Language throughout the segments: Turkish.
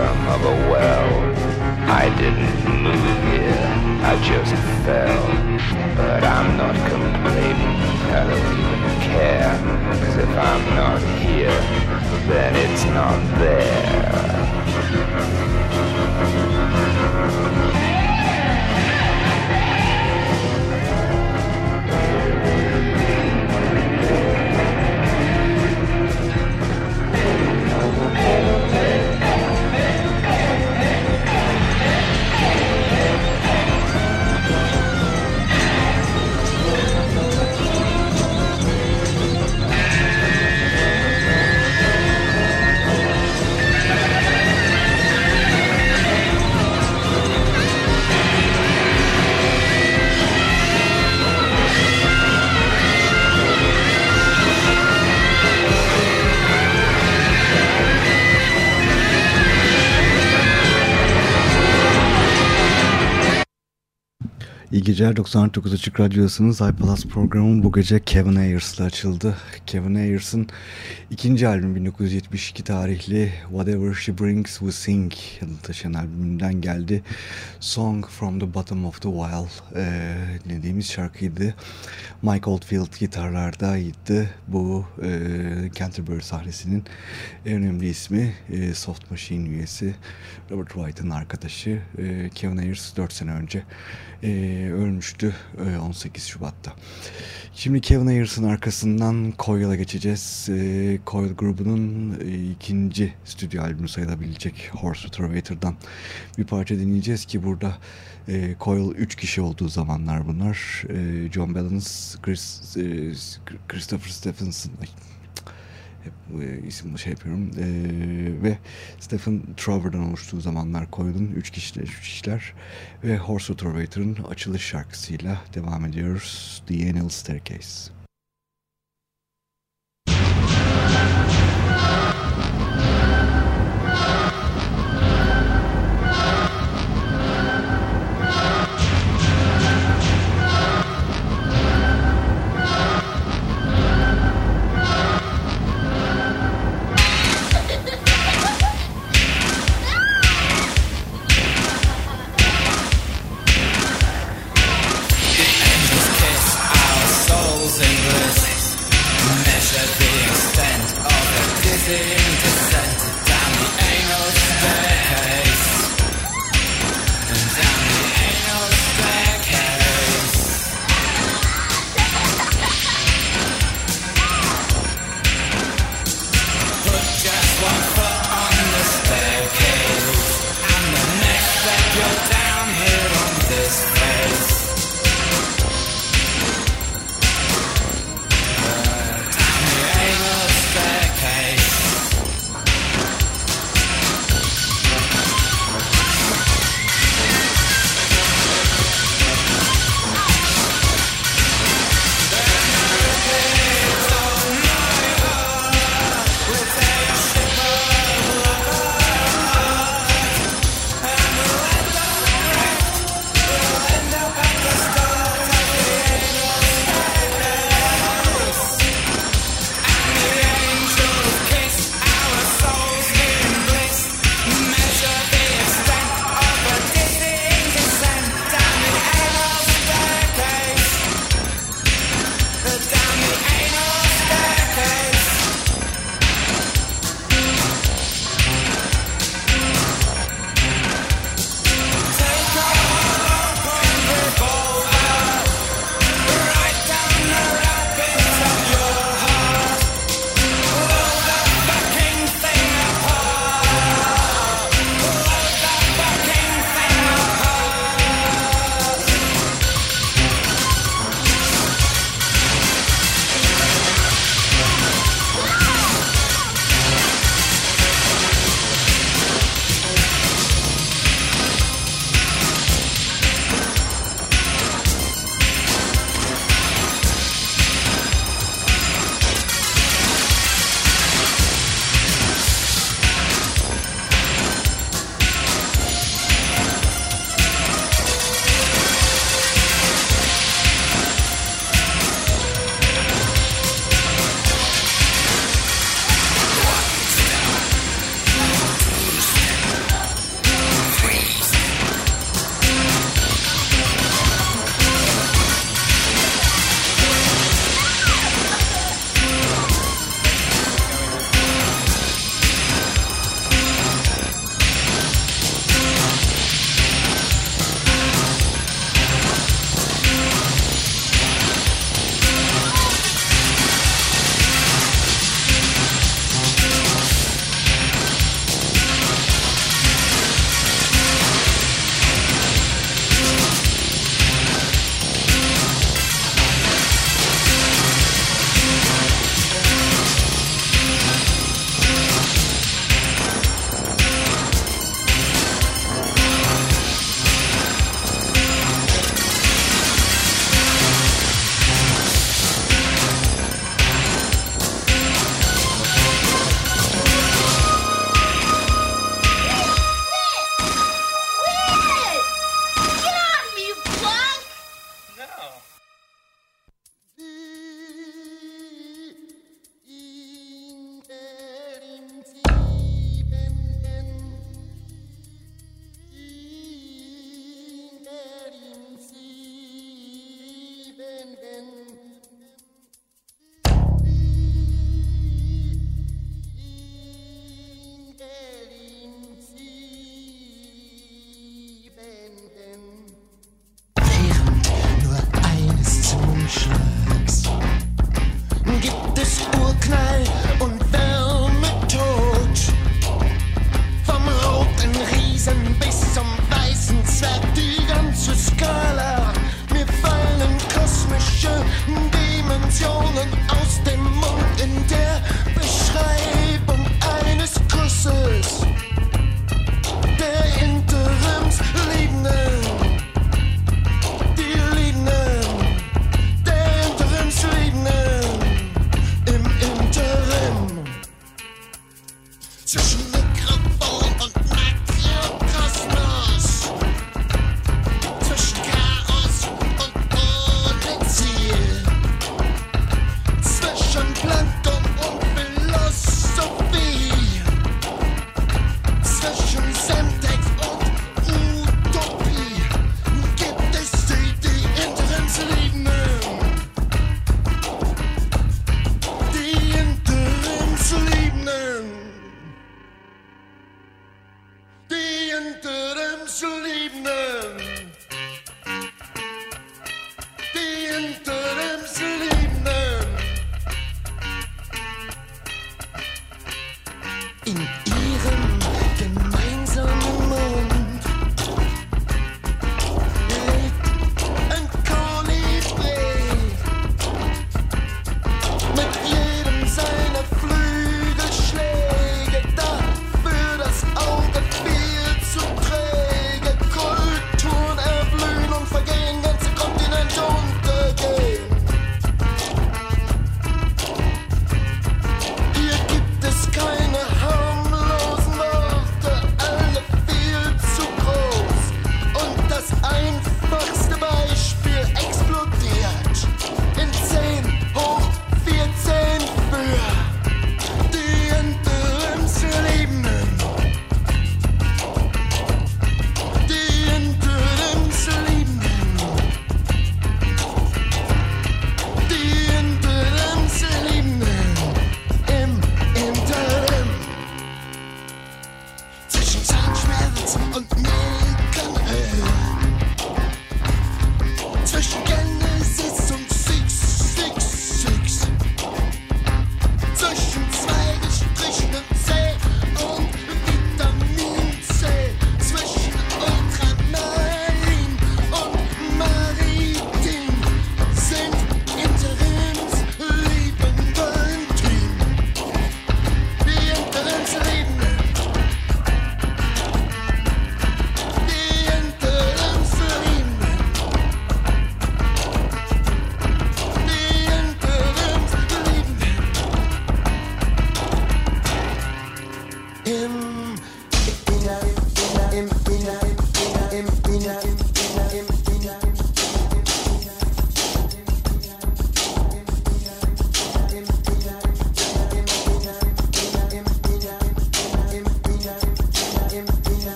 bottom of a well. I didn't move here, I just fell. But I'm not complaining, I don't even care. Cause if I'm not here, then it's not there. İyi geceler 99 Açık Radyosu'nun iPlus programı bu gece Kevin Ayers'la açıldı. Kevin Ayers'ın ikinci albüm 1972 tarihli Whatever She Brings We Sing adını taşıyan albümünden geldi. Song From The Bottom Of The Wild e, dediğimiz şarkıydı. Mike Oldfield gitarlardaydı. Bu e, Canterbury sahnesinin en önemli ismi e, Soft Machine üyesi Robert White'ın arkadaşı e, Kevin Ayers 4 sene önce e, ölmüştü e, 18 Şubat'ta. Şimdi Kevin Ayers'ın arkasından Coil'a geçeceğiz. E, Coil grubunun e, ikinci stüdyo albümü sayılabilecek Horse Retrovator'dan bir parça dinleyeceğiz ki burada e, Coil 3 kişi olduğu zamanlar bunlar. E, John Balance, Chris, e, Christopher Stephenson, hep e, isimle şey yapıyorum. E, ve Stephen Trover'dan oluştuğu zamanlar koyulun üç kişiler, üç kişiler. Ve Horse Trovator'ın açılış şarkısıyla devam ediyoruz. The Anal Staircase.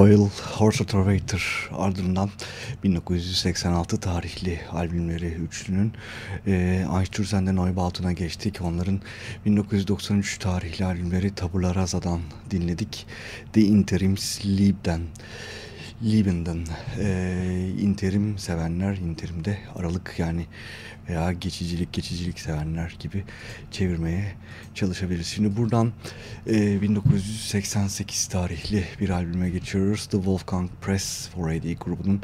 Coil, Horse Trovator ardından 1986 tarihli albümleri üçlünün e, Einstürzen'den Neubaut'una geçtik. Onların 1993 tarihli albümleri Tabula Rasa'dan dinledik. The Interims Lieb'den. Lieben'den e, interim sevenler, interimde aralık yani veya geçicilik geçicilik sevenler gibi çevirmeye çalışabiliriz. Şimdi buradan e, 1988 tarihli bir albüme geçiyoruz. The Wolfgang Press for AD grubunun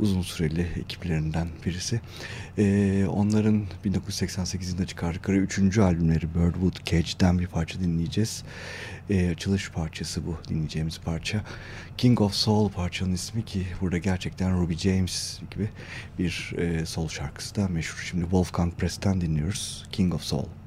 uzun süreli ekiplerinden birisi. E, onların 1988'inde çıkardıkları üçüncü albümleri Birdwood Cage'den bir parça dinleyeceğiz. E, açılış parçası bu dinleyeceğimiz parça. King of Soul parçanın ismi ki burada gerçekten Ruby James gibi bir e, soul şarkısı da meşhur. Şimdi Wolfgang Press'ten dinliyoruz King of Soul.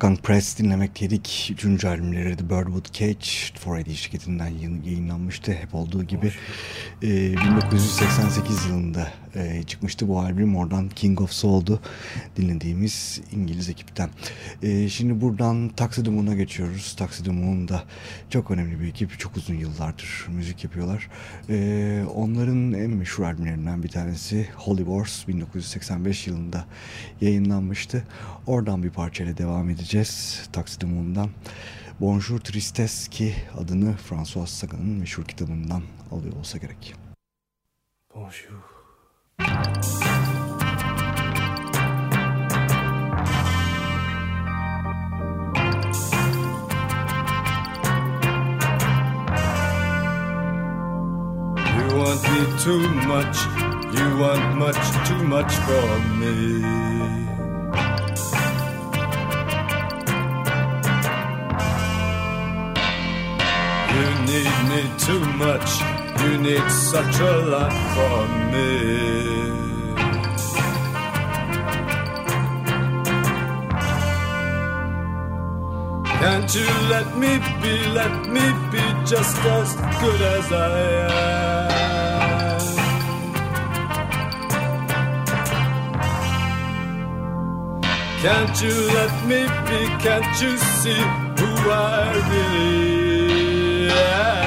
Wolfgang Press dinlemekteydik. Üçüncü albümleri The Birdwood Cage, 4AD şirketinden yayınlanmıştı. Hep olduğu gibi 1988 yılında e, çıkmıştı bu albüm. Oradan King of Soul'du dinlediğimiz İngiliz ekipten. E, şimdi buradan Taxi Moon'a geçiyoruz. Taxi Moon da çok önemli bir ekip. Çok uzun yıllardır müzik yapıyorlar. E, onların en meşhur albümlerinden bir tanesi Holy Wars 1985 yılında yayınlanmıştı. Oradan bir parçayla devam edeceğiz. Taxi Moon'dan. Bonjour Tristesse ki adını François Sagan'ın meşhur kitabından alıyor olsa gerek. Bonjour. You want me too much, you want much too much for me. Need me too much. You need such a lot from me. Can't you let me be, let me be just as good as I am? Can't you let me be, can't you see who I really yeah.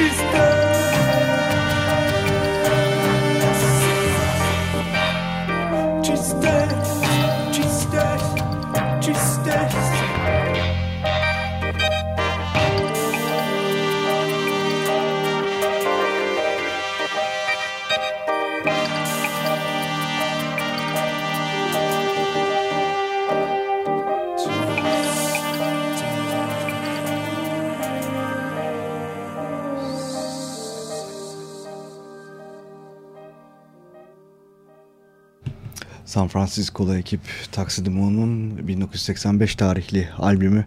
tu stay San Francisco'lu ekip Taxidemo'nun 1985 tarihli albümü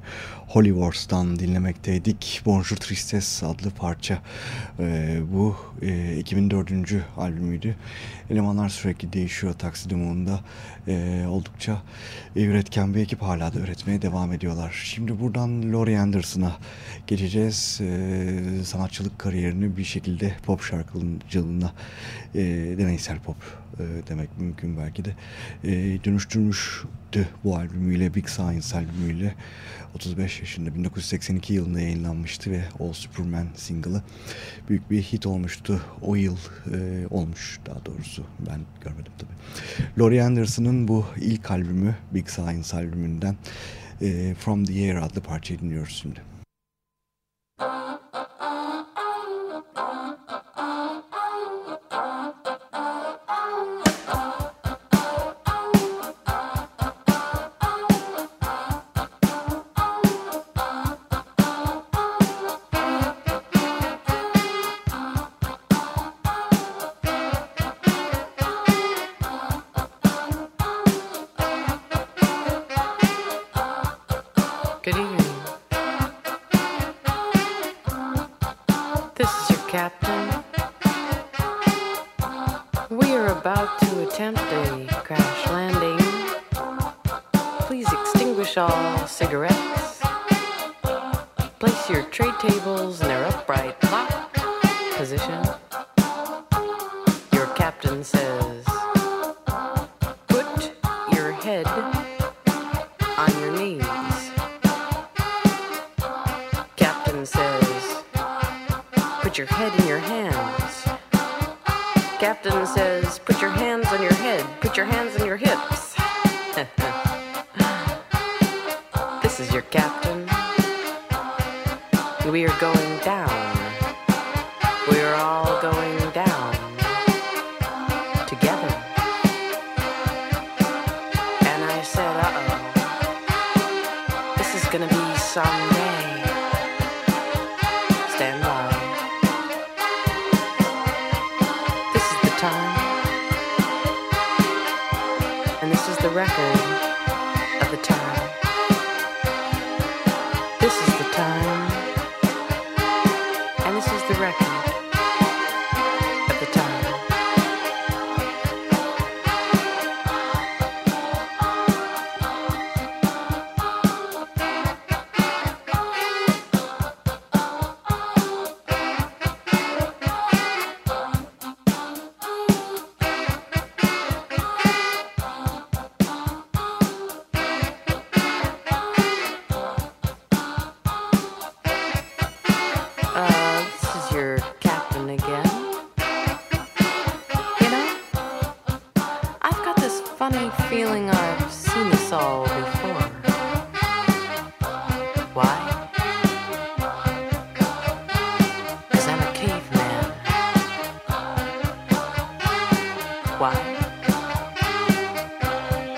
Holy Wars'tan dinlemekteydik. Bonjour Tristesse adlı parça. Ee, bu e, 2004. albümüydü. Elemanlar sürekli değişiyor Taxidemo'nda. Ee, oldukça üretken bir ekip hala da üretmeye devam ediyorlar. Şimdi buradan Laurie Anderson'a geçeceğiz. Ee, sanatçılık kariyerini bir şekilde pop şarkıcılığına, e, deneysel pop e, demek mümkün belki de e, dönüştürmüştü bu albümüyle Big Science albümüyle 35 yaşında 1982 yılında yayınlanmıştı ve All Superman single'ı büyük bir hit olmuştu. O yıl e, olmuş daha doğrusu ben görmedim tabii. Laurie Anderson'ın bu ilk albümü Big Science albümünden e, From the Air adlı parçayı dinliyoruz şimdi. Captain. We are about to attempt a crash landing. Please extinguish all cigarettes. Place your tray tables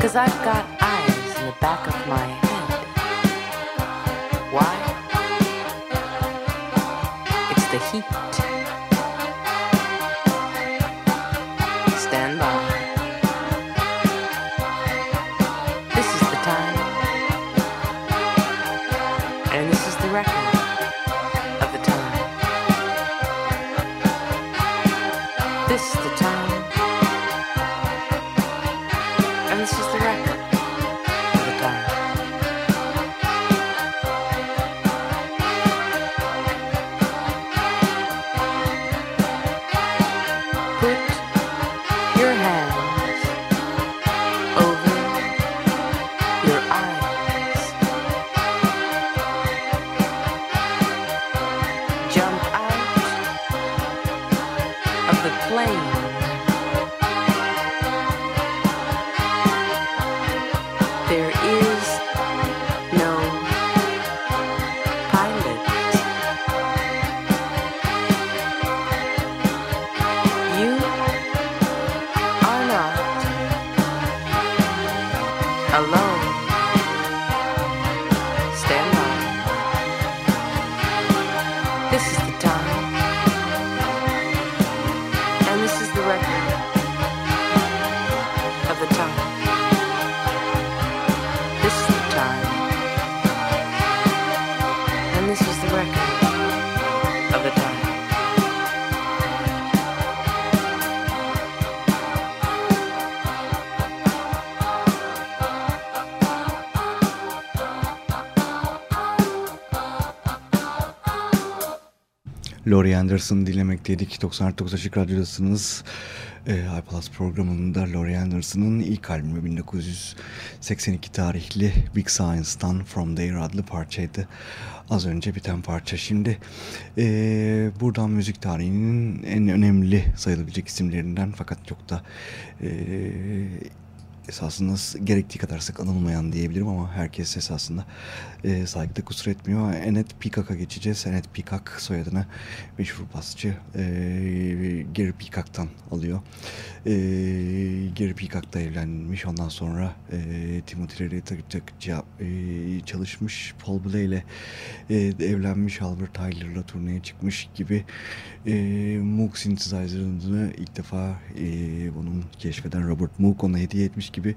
Cause I've got eyes in the back of my head. Laurie Anderson dinlemekteydik. 99 Açık Radyo'dasınız. E, iPlus programında Laurie Anderson'ın ilk albümü 1982 tarihli Big Science'dan From There adlı parçaydı. Az önce biten parça. Şimdi e, buradan müzik tarihinin en önemli sayılabilecek isimlerinden fakat çok da e, esasında gerektiği kadar sık anılmayan diyebilirim ama herkes esasında e, saygıda kusur etmiyor. Enet Peacock'a geçeceğiz. Enet Peacock soyadını meşhur basçı e, Gary Peacock'tan alıyor. E, Gary Peacock'ta evlenmiş. Ondan sonra e, Timothy Leary e, çalışmış. Paul Bley ile e, evlenmiş. Albert Tyler'la turneye çıkmış gibi e, Moog Synthesizer'ını ilk defa e, bunun keşfeden Robert Moog ona hediye etmiş gibi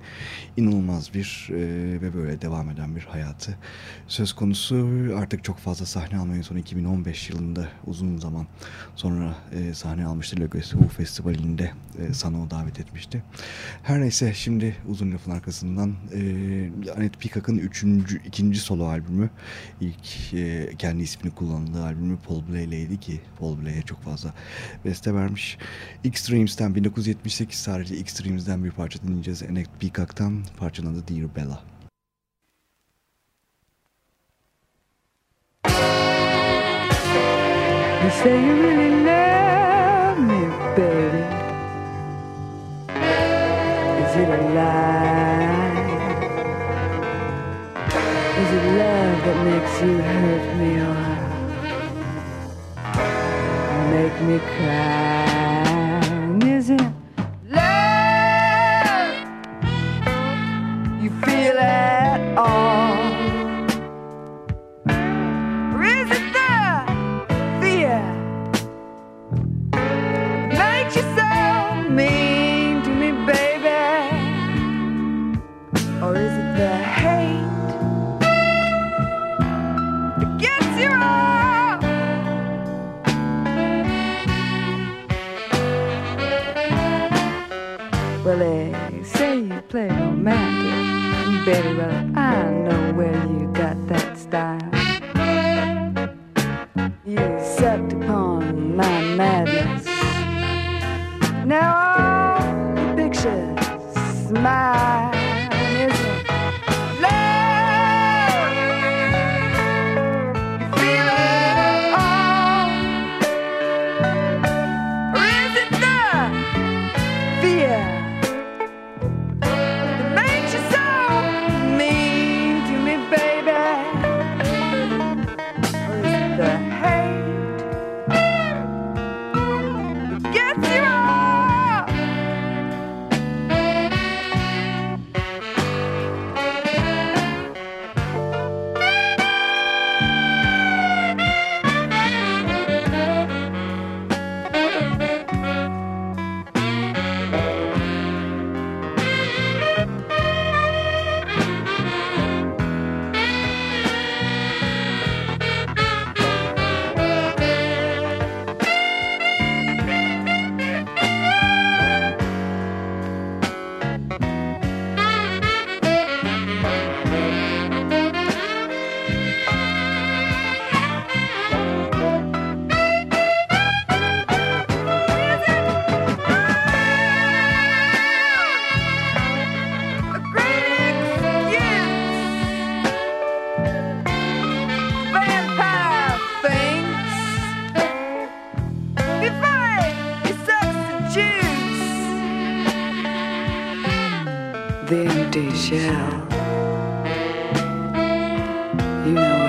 inanılmaz bir e, ve böyle devam eden bir hayatı söz konusu. Artık çok fazla sahne almayı son 2015 yılında uzun zaman sonra e, sahne almıştı. Legacy Who Festivali'nde e, Sano'u davet etmişti. Her neyse şimdi uzun lafın arkasından e, Anet Peacock'ın ikinci solo albümü ilk e, kendi ismini kullandığı albümü Paul Bley'leydi ki Paul Bley'e çok fazla beste vermiş. Extremes'ten 1978 tarihli Extremes'den bir parça dinleyeceğiz. Anet Peacock'tan parçanın adı Dear Bella. You say you really love me, baby. Is it a lie? Is it love that makes you hurt me or make me cry? jizz. Then they shall. You know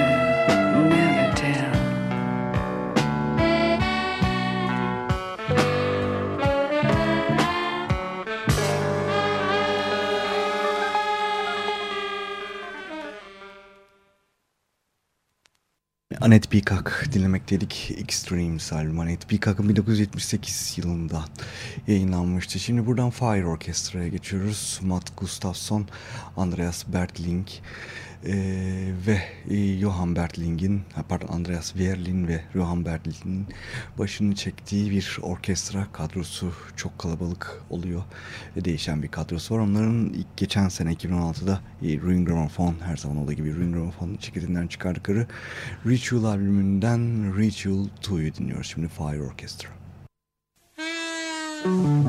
Annette Peacock dinlemekteydik. Extremes albüm. Annette Peacock'ın 1978 yılında yayınlanmıştı. Şimdi buradan Fire Orkestra'ya geçiyoruz. Matt Gustafsson, Andreas Bertling e, ve e, Johan Bertling'in, pardon Andreas Wehrlin ve Johan Bertling'in başını çektiği bir orkestra kadrosu çok kalabalık oluyor. E, değişen bir kadrosu var. Onların ilk geçen sene 2016'da e, Ring Gramophone her zaman olduğu gibi Ring Gramophone çeketinden çıkardıkları Ritual albümünden Ritual 2'yu dinliyoruz şimdi Fire Orchestra. Oh,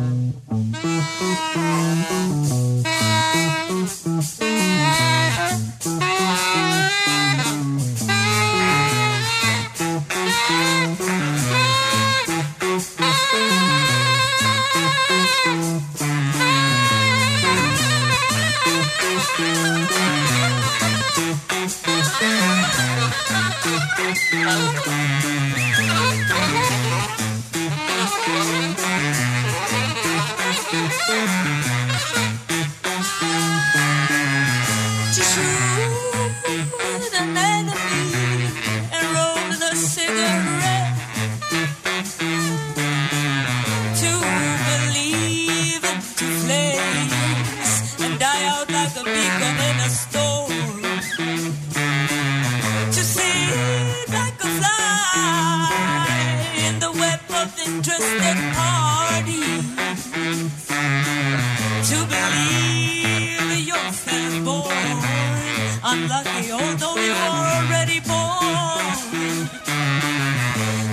lucky, although you are already born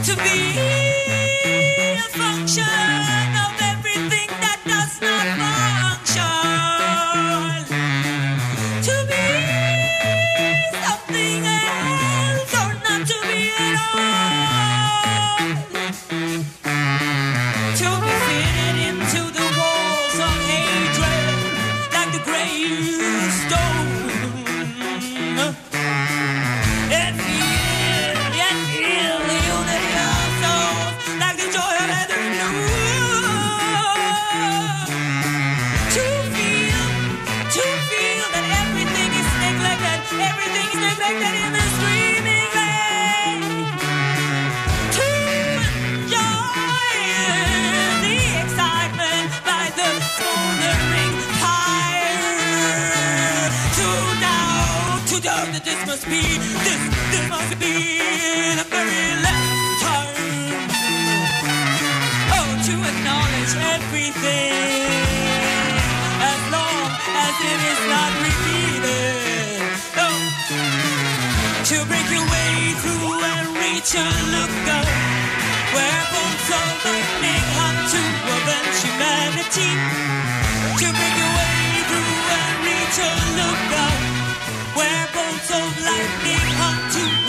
to be.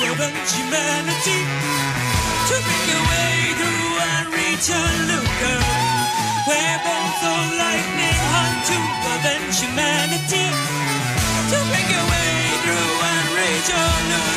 woven humanity to make a way through and reach a looker. Where both the lightning hunt to avenge humanity. To make a way through and reach a looker.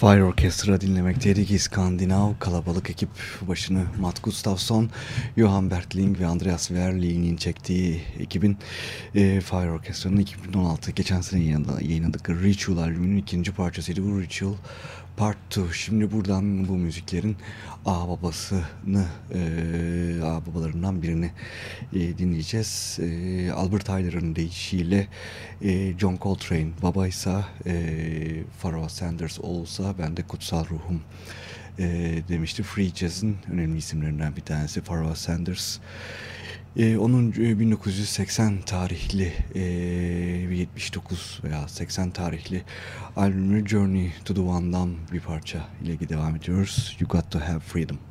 Fire Orchestra dinlemekteydik. İskandinav kalabalık ekip başını Matt Gustafsson, Johan Bertling ve Andreas Verli'nin çektiği ekibin e, Fire Orchestra'nın 2016 geçen sene yayınladıkları Ritual albümünün ikinci parçasıydı. Bu Ritual Part 2. Şimdi buradan bu müziklerin ağ babasını, e, babalarından birini e, dinleyeceğiz. E, Albert Tyler'ın deyişiyle e, John Coltrane babaysa, e, Pharoah Sanders olsa ben de kutsal ruhum e, demişti. Free Jazz'in önemli isimlerinden bir tanesi Pharoah Sanders. Ee, onun 1980 e, tarihli e, 79 veya 80 tarihli albümü Journey to the One'dan bir parça ile devam ediyoruz. You Got to Have Freedom.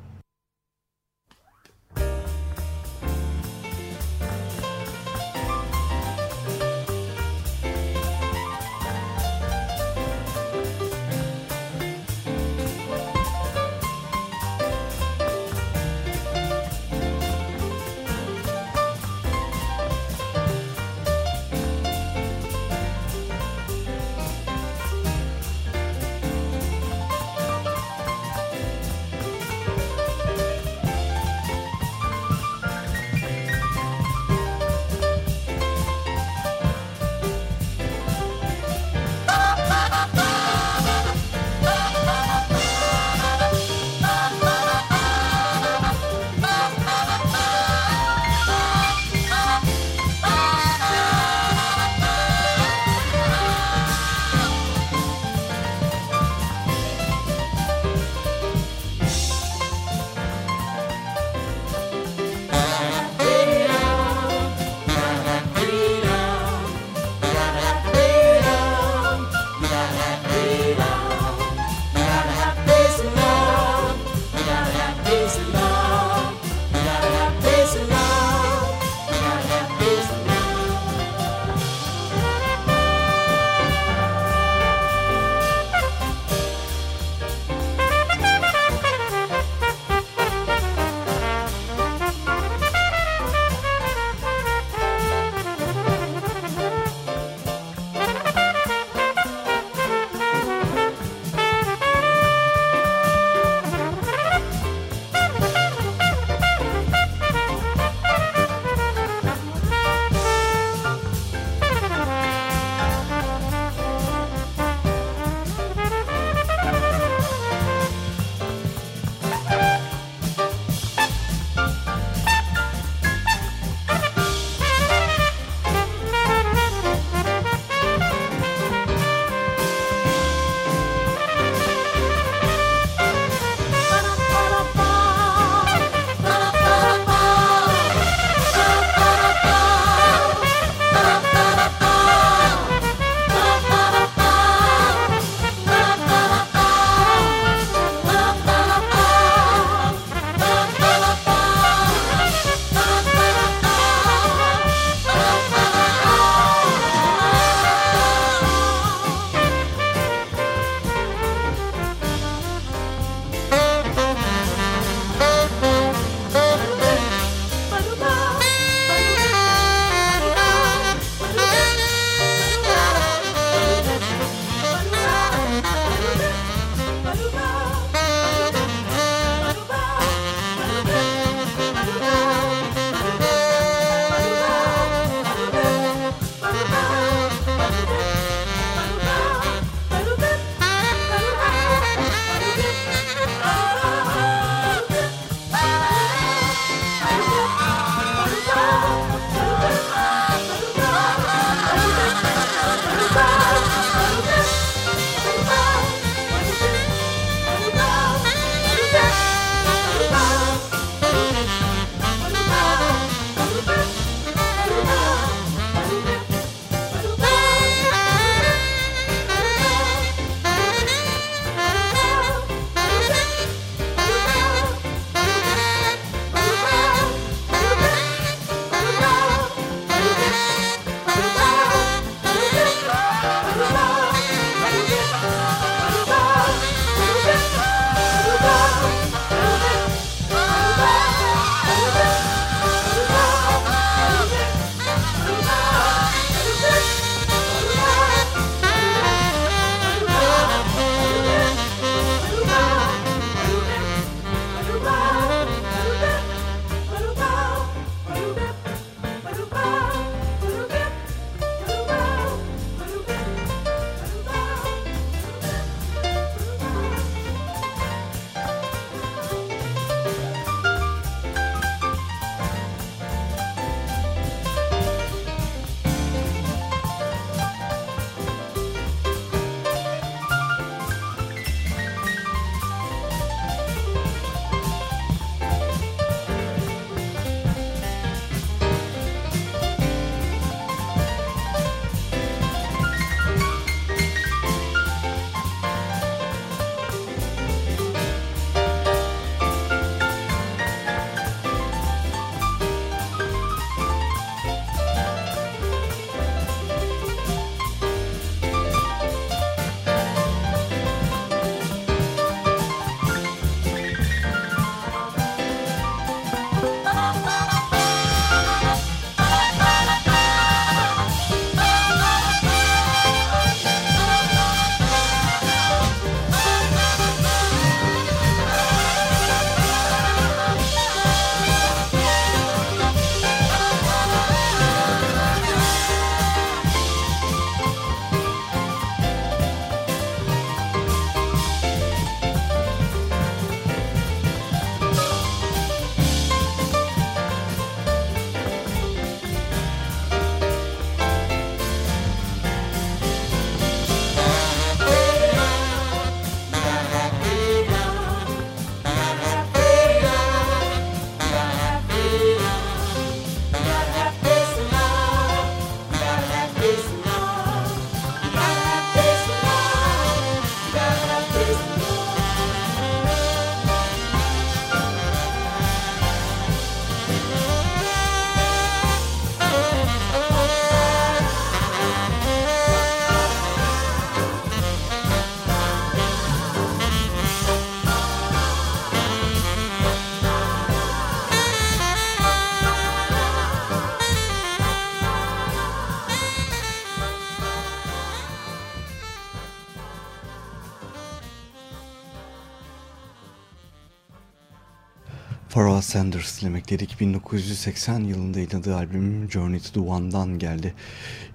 Sanders dedik. 1980 yılında yayınladığı albüm Journey to the One'dan geldi.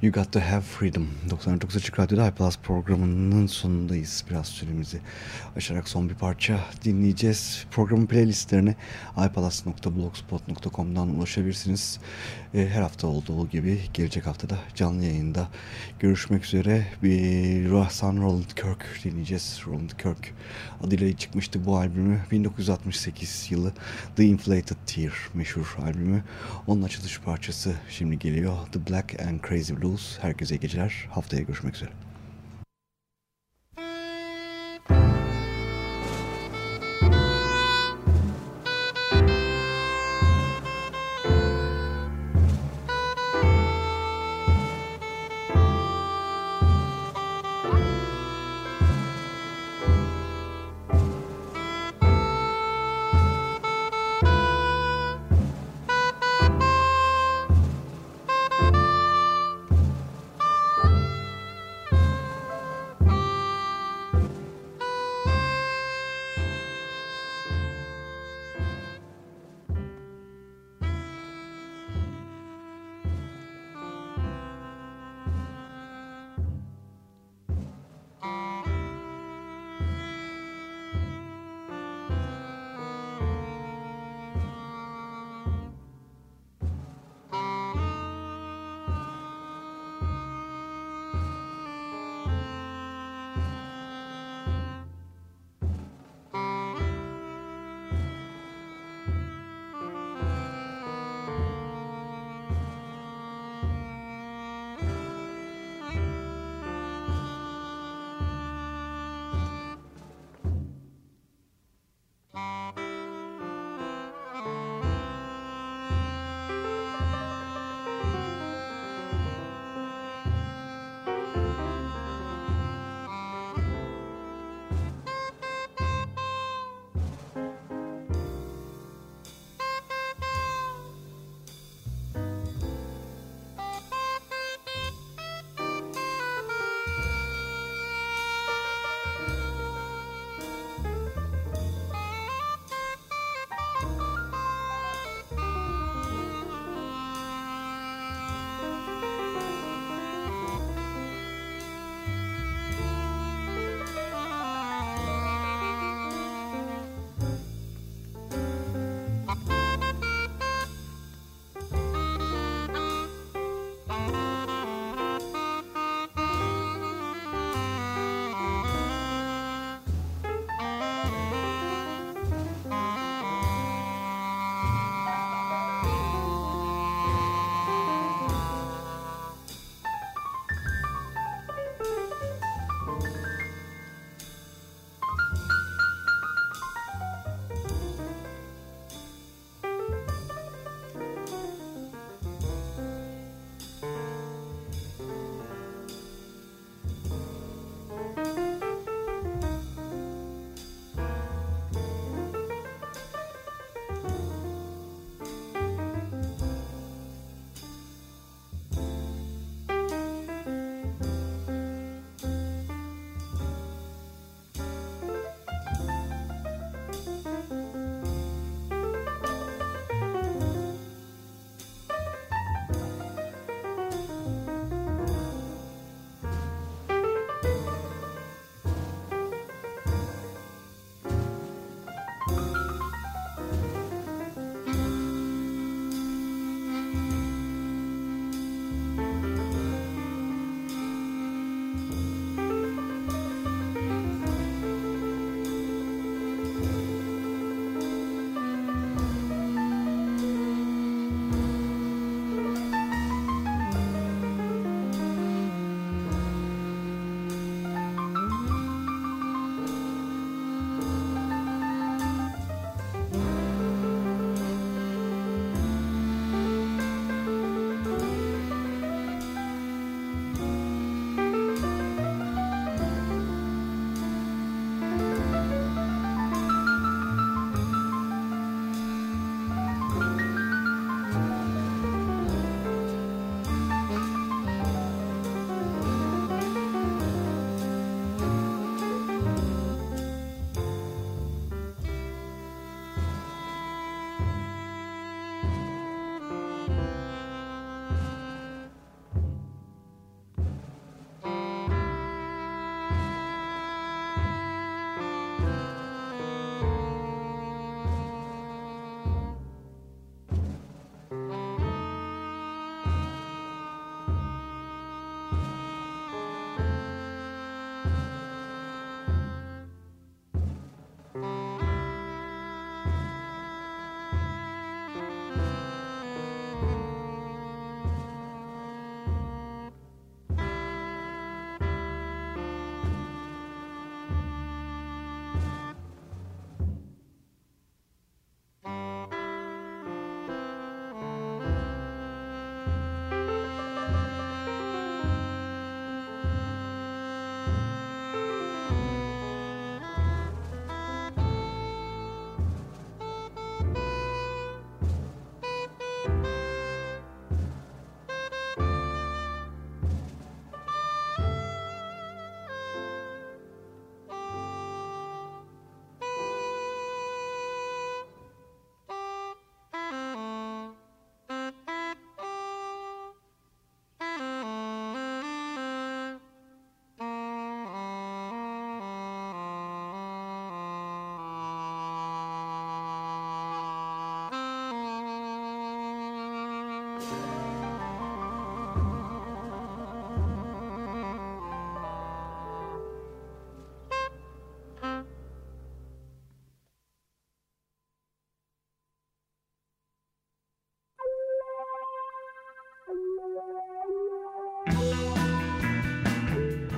You Got to Have Freedom. 99 Açık Radyo'da iPlus programının sonundayız. Biraz süremizi aşarak son bir parça dinleyeceğiz. Programın playlistlerine iPlus.blogspot.com'dan ulaşabilirsiniz. E, her hafta olduğu gibi gelecek haftada canlı yayında görüşmek üzere. Bir Rahsan Roland Kirk dinleyeceğiz. Roland Kirk adıyla çıkmıştı bu albümü. 1968 yılı The Inflated Tear meşhur albümü. Onun açılış parçası şimdi geliyor. The Black and Crazy Blues. Herkese iyi geceler. Haftaya görüşmek üzere.